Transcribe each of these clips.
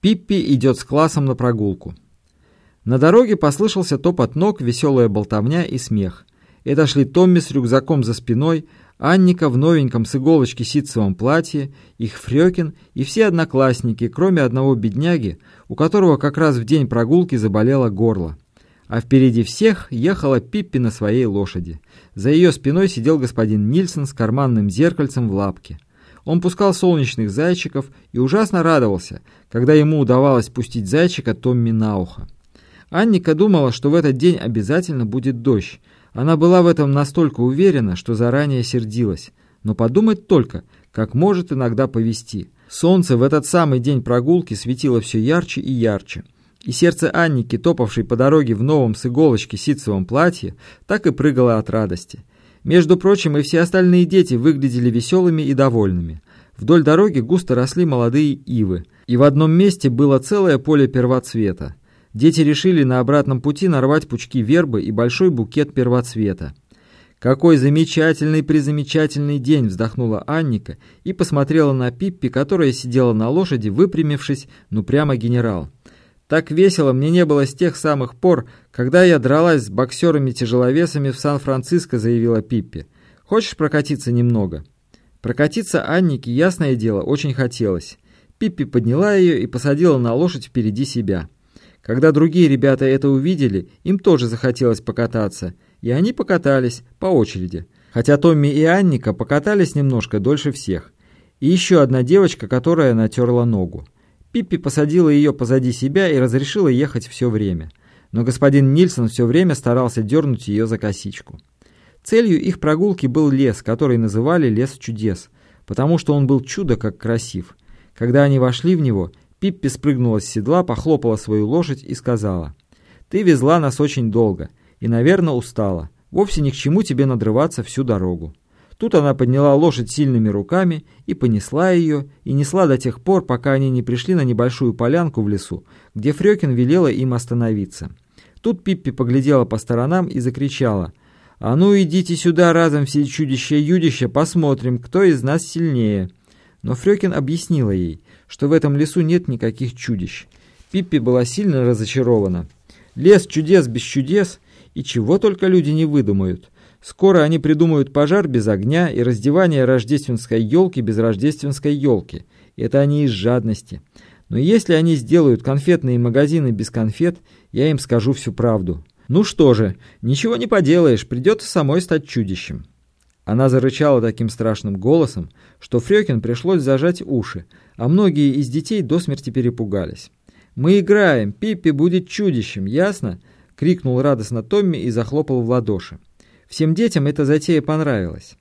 Пиппи идет с классом на прогулку. На дороге послышался топот ног, веселая болтовня и смех. Это шли Томми с рюкзаком за спиной, Анника в новеньком с иголочки ситцевом платье, их Фрёкин и все одноклассники, кроме одного бедняги, у которого как раз в день прогулки заболело горло. А впереди всех ехала Пиппи на своей лошади. За ее спиной сидел господин Нильсон с карманным зеркальцем в лапке. Он пускал солнечных зайчиков и ужасно радовался, когда ему удавалось пустить зайчика Томми на ухо. Анника думала, что в этот день обязательно будет дождь. Она была в этом настолько уверена, что заранее сердилась. Но подумать только, как может иногда повести. Солнце в этот самый день прогулки светило все ярче и ярче. И сердце Анники, топавшей по дороге в новом с иголочки ситцевом платье, так и прыгало от радости. Между прочим, и все остальные дети выглядели веселыми и довольными. Вдоль дороги густо росли молодые ивы, и в одном месте было целое поле первоцвета. Дети решили на обратном пути нарвать пучки вербы и большой букет первоцвета. «Какой замечательный-призамечательный день!» — вздохнула Анника и посмотрела на Пиппи, которая сидела на лошади, выпрямившись, ну прямо генерал. «Так весело мне не было с тех самых пор, когда я дралась с боксерами-тяжеловесами в Сан-Франциско», — заявила Пиппи. «Хочешь прокатиться немного?» Прокатиться Аннике, ясное дело, очень хотелось. Пиппи подняла ее и посадила на лошадь впереди себя. Когда другие ребята это увидели, им тоже захотелось покататься, и они покатались по очереди. Хотя Томми и Анника покатались немножко дольше всех. И еще одна девочка, которая натерла ногу. Пиппи посадила ее позади себя и разрешила ехать все время. Но господин Нильсон все время старался дернуть ее за косичку. Целью их прогулки был лес, который называли «Лес чудес», потому что он был чудо как красив. Когда они вошли в него, Пиппи спрыгнула с седла, похлопала свою лошадь и сказала, «Ты везла нас очень долго и, наверное, устала. Вовсе ни к чему тебе надрываться всю дорогу». Тут она подняла лошадь сильными руками и понесла ее, и несла до тех пор, пока они не пришли на небольшую полянку в лесу, где Фрёкин велела им остановиться. Тут Пиппи поглядела по сторонам и закричала – «А ну идите сюда разом все чудища-юдища, посмотрим, кто из нас сильнее». Но Фрёкин объяснила ей, что в этом лесу нет никаких чудищ. Пиппи была сильно разочарована. Лес чудес без чудес, и чего только люди не выдумают. Скоро они придумают пожар без огня и раздевание рождественской елки без рождественской елки. Это они из жадности. Но если они сделают конфетные магазины без конфет, я им скажу всю правду. «Ну что же, ничего не поделаешь, придется самой стать чудищем». Она зарычала таким страшным голосом, что Фрёкин пришлось зажать уши, а многие из детей до смерти перепугались. «Мы играем, Пиппи будет чудищем, ясно?» — крикнул радостно Томми и захлопал в ладоши. Всем детям эта затея понравилась.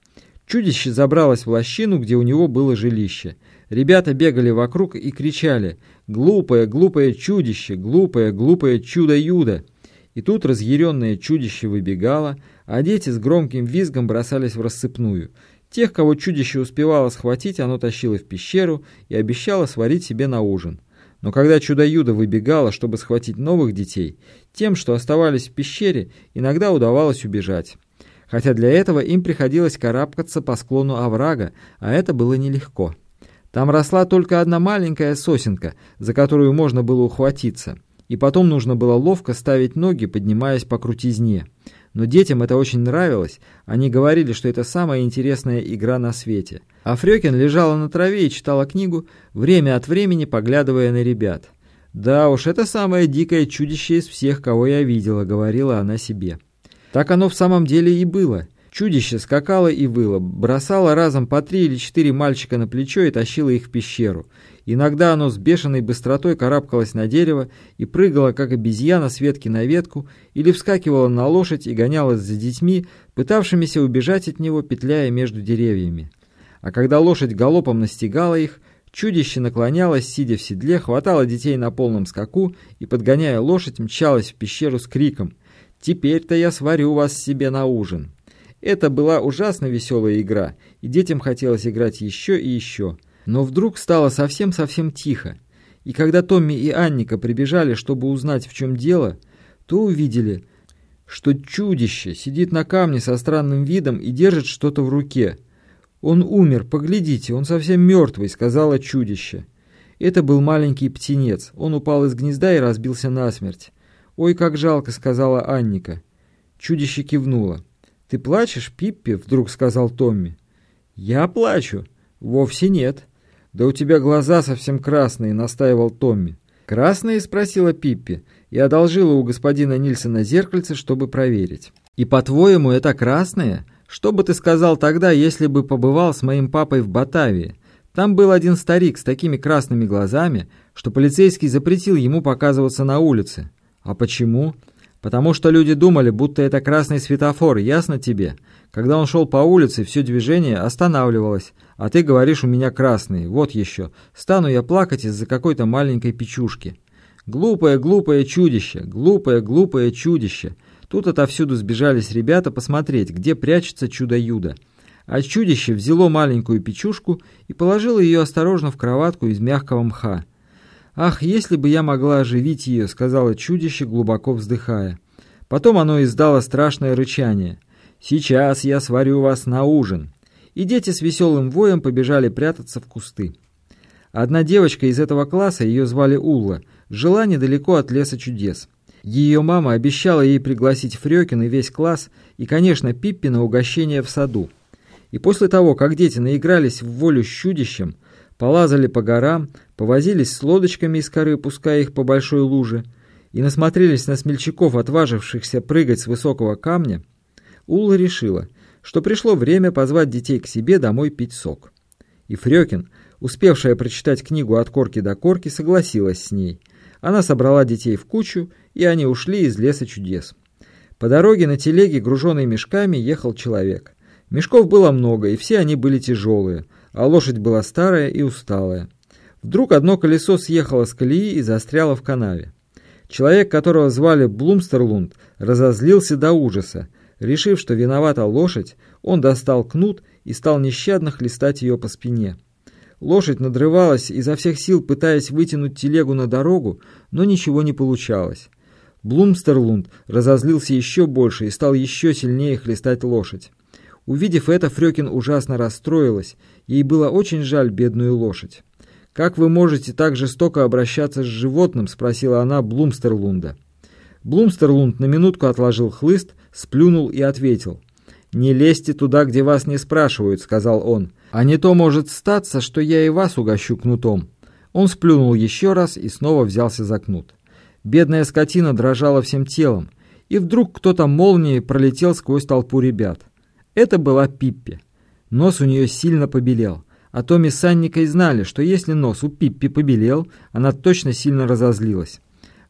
Чудище забралось в лощину, где у него было жилище. Ребята бегали вокруг и кричали «Глупое, глупое чудище! Глупое, глупое чудо-юдо!» И тут разъяренное чудище выбегало, а дети с громким визгом бросались в рассыпную. Тех, кого чудище успевало схватить, оно тащило в пещеру и обещало сварить себе на ужин. Но когда чудо-юдо выбегало, чтобы схватить новых детей, тем, что оставались в пещере, иногда удавалось убежать. Хотя для этого им приходилось карабкаться по склону оврага, а это было нелегко. Там росла только одна маленькая сосенка, за которую можно было ухватиться – и потом нужно было ловко ставить ноги, поднимаясь по крутизне. Но детям это очень нравилось, они говорили, что это самая интересная игра на свете. А Фрёкин лежала на траве и читала книгу, время от времени поглядывая на ребят. «Да уж, это самое дикое чудище из всех, кого я видела», — говорила она себе. Так оно в самом деле и было. Чудище скакало и выло, бросало разом по три или четыре мальчика на плечо и тащило их в пещеру. Иногда оно с бешеной быстротой карабкалось на дерево и прыгало, как обезьяна, с ветки на ветку, или вскакивало на лошадь и гонялось за детьми, пытавшимися убежать от него, петляя между деревьями. А когда лошадь галопом настигала их, чудище наклонялось, сидя в седле, хватало детей на полном скаку и, подгоняя лошадь, мчалось в пещеру с криком «Теперь-то я сварю вас себе на ужин». Это была ужасно веселая игра, и детям хотелось играть еще и еще. Но вдруг стало совсем-совсем тихо, и когда Томми и Анника прибежали, чтобы узнать, в чем дело, то увидели, что чудище сидит на камне со странным видом и держит что-то в руке. «Он умер, поглядите, он совсем мертвый», — сказала чудище. Это был маленький птенец. Он упал из гнезда и разбился насмерть. «Ой, как жалко», — сказала Анника. Чудище кивнуло. «Ты плачешь, Пиппи?» — вдруг сказал Томми. «Я плачу?» «Вовсе нет». «Да у тебя глаза совсем красные», — настаивал Томми. «Красные?» — спросила Пиппи и одолжила у господина Нильсона зеркальце, чтобы проверить. «И по-твоему, это красные? Что бы ты сказал тогда, если бы побывал с моим папой в Батавии? Там был один старик с такими красными глазами, что полицейский запретил ему показываться на улице. А почему?» Потому что люди думали, будто это красный светофор, ясно тебе? Когда он шел по улице, все движение останавливалось, а ты говоришь, у меня красный, вот еще. Стану я плакать из-за какой-то маленькой печушки. Глупое, глупое чудище, глупое, глупое чудище. Тут отовсюду сбежались ребята посмотреть, где прячется чудо-юдо. А чудище взяло маленькую печушку и положило ее осторожно в кроватку из мягкого мха. «Ах, если бы я могла оживить ее», — сказала чудище, глубоко вздыхая. Потом оно издало страшное рычание. «Сейчас я сварю вас на ужин». И дети с веселым воем побежали прятаться в кусты. Одна девочка из этого класса, ее звали Улла, жила недалеко от леса чудес. Ее мама обещала ей пригласить Фрёкин и весь класс, и, конечно, Пиппи на угощение в саду. И после того, как дети наигрались в волю с чудищем, полазали по горам, повозились с лодочками из коры, пуская их по большой луже, и насмотрелись на смельчаков, отважившихся прыгать с высокого камня, Улла решила, что пришло время позвать детей к себе домой пить сок. И Фрёкин, успевшая прочитать книгу от корки до корки, согласилась с ней. Она собрала детей в кучу, и они ушли из леса чудес. По дороге на телеге, груженной мешками, ехал человек. Мешков было много, и все они были тяжелые – а лошадь была старая и усталая. Вдруг одно колесо съехало с колеи и застряло в канаве. Человек, которого звали Блумстерлунд, разозлился до ужаса. Решив, что виновата лошадь, он достал кнут и стал нещадно хлестать ее по спине. Лошадь надрывалась, изо всех сил пытаясь вытянуть телегу на дорогу, но ничего не получалось. Блумстерлунд разозлился еще больше и стал еще сильнее хлестать лошадь. Увидев это, Фрёкин ужасно расстроилась. Ей было очень жаль бедную лошадь. «Как вы можете так жестоко обращаться с животным?» — спросила она Блумстерлунда. Блумстерлунд на минутку отложил хлыст, сплюнул и ответил. «Не лезьте туда, где вас не спрашивают», — сказал он. «А не то может статься, что я и вас угощу кнутом». Он сплюнул еще раз и снова взялся за кнут. Бедная скотина дрожала всем телом, и вдруг кто-то молнией пролетел сквозь толпу ребят. Это была Пиппи. Нос у нее сильно побелел. А Томми с Анникой знали, что если нос у Пиппи побелел, она точно сильно разозлилась.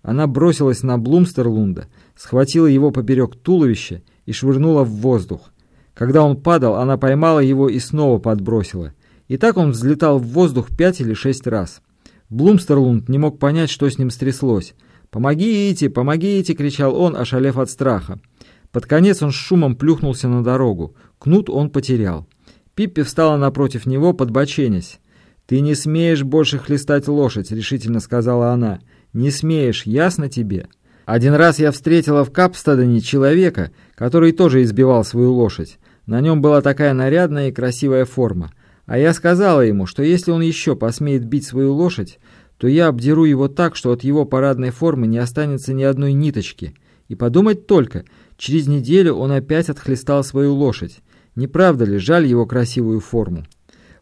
Она бросилась на Блумстерлунда, схватила его поперек туловища и швырнула в воздух. Когда он падал, она поймала его и снова подбросила. И так он взлетал в воздух пять или шесть раз. Блумстерлунд не мог понять, что с ним стряслось. «Помогите! Помогите!» — кричал он, ошалев от страха. Под конец он с шумом плюхнулся на дорогу. Кнут он потерял. Пиппи встала напротив него, подбоченясь. «Ты не смеешь больше хлестать лошадь», — решительно сказала она. «Не смеешь, ясно тебе?» Один раз я встретила в Капстадене человека, который тоже избивал свою лошадь. На нем была такая нарядная и красивая форма. А я сказала ему, что если он еще посмеет бить свою лошадь, то я обдеру его так, что от его парадной формы не останется ни одной ниточки. И подумать только, Через неделю он опять отхлестал свою лошадь. Не правда ли, жаль его красивую форму?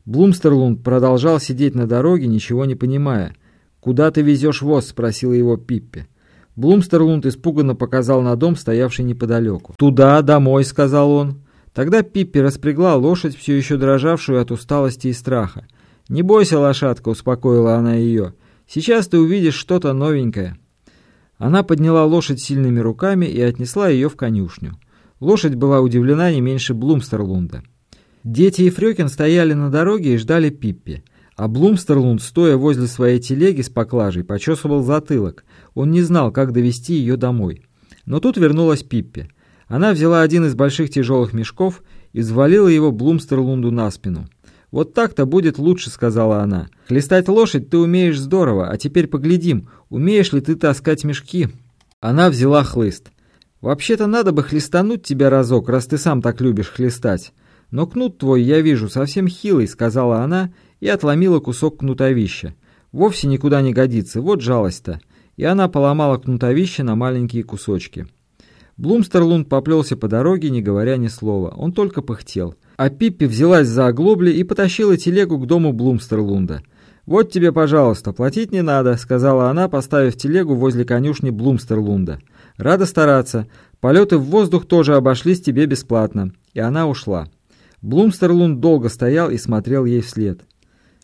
Блумстерлунд продолжал сидеть на дороге, ничего не понимая. «Куда ты везешь воз?» — спросила его Пиппи. Блумстерлунд испуганно показал на дом, стоявший неподалеку. «Туда, домой», — сказал он. Тогда Пиппи распрягла лошадь, все еще дрожавшую от усталости и страха. «Не бойся, лошадка», — успокоила она ее. «Сейчас ты увидишь что-то новенькое». Она подняла лошадь сильными руками и отнесла ее в конюшню. Лошадь была удивлена не меньше Блумстерлунда. Дети и Фрёкин стояли на дороге и ждали Пиппи. А Блумстерлунд, стоя возле своей телеги с поклажей, почесывал затылок. Он не знал, как довести ее домой. Но тут вернулась Пиппи. Она взяла один из больших тяжелых мешков и взвалила его Блумстерлунду на спину. «Вот так-то будет лучше», — сказала она. «Хлестать лошадь ты умеешь здорово, а теперь поглядим, умеешь ли ты таскать мешки». Она взяла хлыст. «Вообще-то надо бы хлестануть тебя разок, раз ты сам так любишь хлестать. Но кнут твой, я вижу, совсем хилый», — сказала она и отломила кусок кнутовища. Вовсе никуда не годится, вот жалость-то. И она поломала кнутовище на маленькие кусочки. Блумстерлунд поплелся по дороге, не говоря ни слова. Он только пыхтел. А Пиппи взялась за оглобли и потащила телегу к дому Блумстерлунда. «Вот тебе, пожалуйста, платить не надо», — сказала она, поставив телегу возле конюшни Блумстерлунда. «Рада стараться. Полеты в воздух тоже обошлись тебе бесплатно». И она ушла. Блумстерлунд долго стоял и смотрел ей вслед.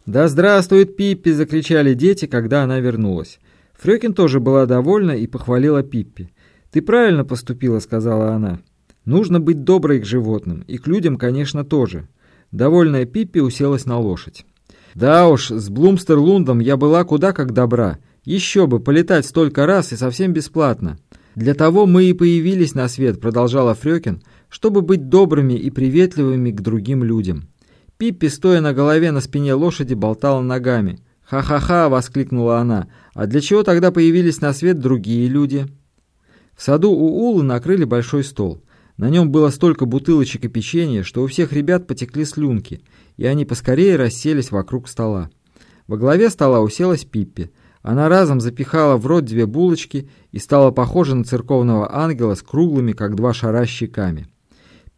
«Да здравствует Пиппи!» — закричали дети, когда она вернулась. Фрёкин тоже была довольна и похвалила Пиппи. «Ты правильно поступила», — сказала она. «Нужно быть доброй к животным, и к людям, конечно, тоже». Довольная Пиппи уселась на лошадь. «Да уж, с Блумстерлундом я была куда как добра. Еще бы, полетать столько раз и совсем бесплатно. Для того мы и появились на свет», — продолжала Фрёкин, «чтобы быть добрыми и приветливыми к другим людям». Пиппи, стоя на голове на спине лошади, болтала ногами. «Ха-ха-ха!» — воскликнула она. «А для чего тогда появились на свет другие люди?» В саду у Улы накрыли большой стол. На нем было столько бутылочек и печенья, что у всех ребят потекли слюнки, и они поскорее расселись вокруг стола. Во главе стола уселась Пиппи. Она разом запихала в рот две булочки и стала похожа на церковного ангела с круглыми, как два шара, щеками.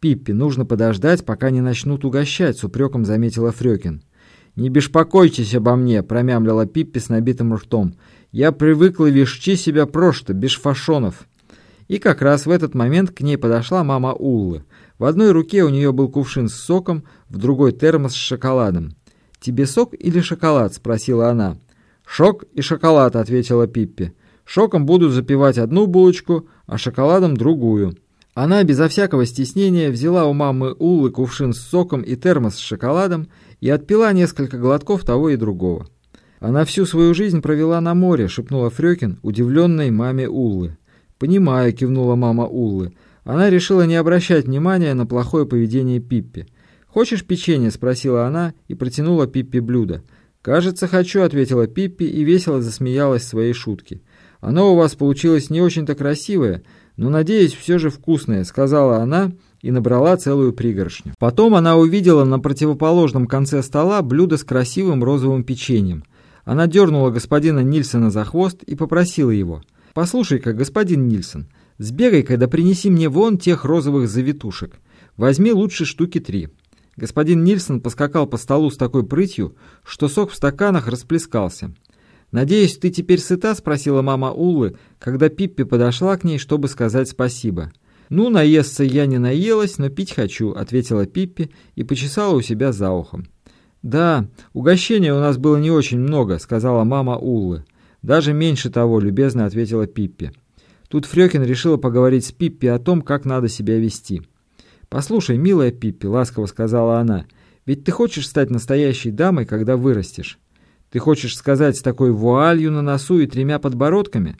«Пиппи, нужно подождать, пока не начнут угощать», — с упреком заметила Фрёкин. «Не беспокойтесь обо мне», — промямлила Пиппи с набитым ртом. «Я привыкла вещи себя просто, без фашонов». И как раз в этот момент к ней подошла мама Уллы. В одной руке у нее был кувшин с соком, в другой термос с шоколадом. «Тебе сок или шоколад?» — спросила она. «Шок и шоколад», — ответила Пиппи. «Шоком буду запивать одну булочку, а шоколадом другую». Она безо всякого стеснения взяла у мамы Уллы кувшин с соком и термос с шоколадом и отпила несколько глотков того и другого. «Она всю свою жизнь провела на море», — шепнула Фрёкин, удивленной маме Уллы. «Понимаю», — кивнула мама Уллы. Она решила не обращать внимания на плохое поведение Пиппи. «Хочешь печенье?» — спросила она и протянула Пиппи блюдо. «Кажется, хочу», — ответила Пиппи и весело засмеялась своей шутке. «Оно у вас получилось не очень-то красивое, но, надеюсь, все же вкусное», — сказала она и набрала целую пригоршню. Потом она увидела на противоположном конце стола блюдо с красивым розовым печеньем. Она дернула господина Нильсона за хвост и попросила его — «Послушай-ка, господин Нильсон, сбегай-ка да принеси мне вон тех розовых завитушек. Возьми лучше штуки три». Господин Нильсон поскакал по столу с такой прытью, что сок в стаканах расплескался. «Надеюсь, ты теперь сыта?» — спросила мама Уллы, когда Пиппи подошла к ней, чтобы сказать спасибо. «Ну, наесться я не наелась, но пить хочу», — ответила Пиппи и почесала у себя за ухом. «Да, угощения у нас было не очень много», — сказала мама Уллы. «Даже меньше того», — любезно ответила Пиппи. Тут Фрёкин решила поговорить с Пиппи о том, как надо себя вести. «Послушай, милая Пиппи», — ласково сказала она, — «ведь ты хочешь стать настоящей дамой, когда вырастешь? Ты хочешь сказать с такой вуалью на носу и тремя подбородками?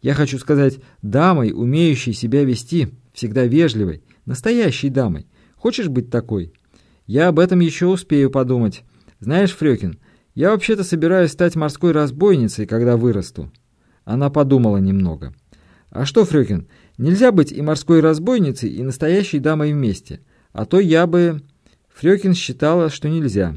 Я хочу сказать дамой, умеющей себя вести, всегда вежливой, настоящей дамой. Хочешь быть такой? Я об этом еще успею подумать. Знаешь, Фрёкин, я вообще-то собираюсь стать морской разбойницей, когда вырасту». Она подумала немного. «А что, Фрёкин, нельзя быть и морской разбойницей, и настоящей дамой вместе? А то я бы...» Фрёкин считала, что нельзя.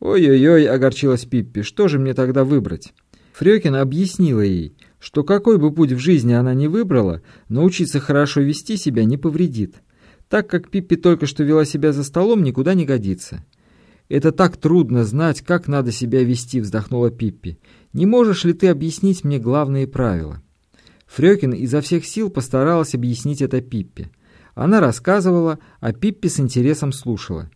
«Ой-ой-ой», — огорчилась Пиппи, — «что же мне тогда выбрать?» Фрёкин объяснила ей, что какой бы путь в жизни она ни выбрала, научиться хорошо вести себя не повредит. Так как Пиппи только что вела себя за столом, никуда не годится. «Это так трудно знать, как надо себя вести», — вздохнула Пиппи. «Не можешь ли ты объяснить мне главные правила?» Фрёкин изо всех сил постаралась объяснить это Пиппи. Она рассказывала, а Пиппи с интересом слушала.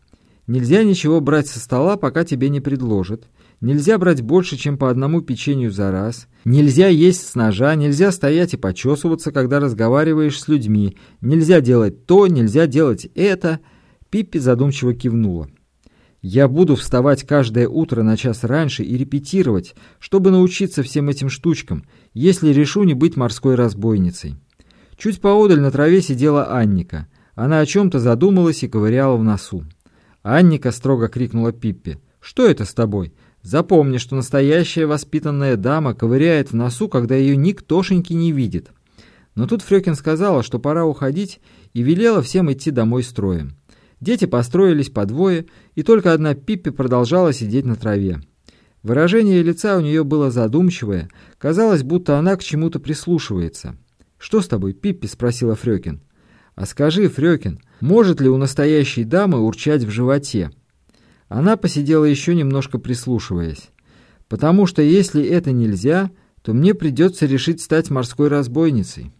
«Нельзя ничего брать со стола, пока тебе не предложат. Нельзя брать больше, чем по одному печенью за раз. Нельзя есть с ножа, нельзя стоять и почесываться, когда разговариваешь с людьми. Нельзя делать то, нельзя делать это». Пиппи задумчиво кивнула. Я буду вставать каждое утро на час раньше и репетировать, чтобы научиться всем этим штучкам, если решу не быть морской разбойницей. Чуть поодаль на траве сидела Анника. Она о чем-то задумалась и ковыряла в носу. Анника строго крикнула Пиппе. «Что это с тобой? Запомни, что настоящая воспитанная дама ковыряет в носу, когда ее никтошеньки не видит». Но тут Фрёкин сказала, что пора уходить, и велела всем идти домой строем. Дети построились по двое, и только одна Пиппи продолжала сидеть на траве. Выражение лица у нее было задумчивое, казалось, будто она к чему-то прислушивается. «Что с тобой, Пиппи?» — спросила Фрёкин. «А скажи, Фрёкин, может ли у настоящей дамы урчать в животе?» Она посидела еще немножко прислушиваясь. «Потому что если это нельзя, то мне придется решить стать морской разбойницей».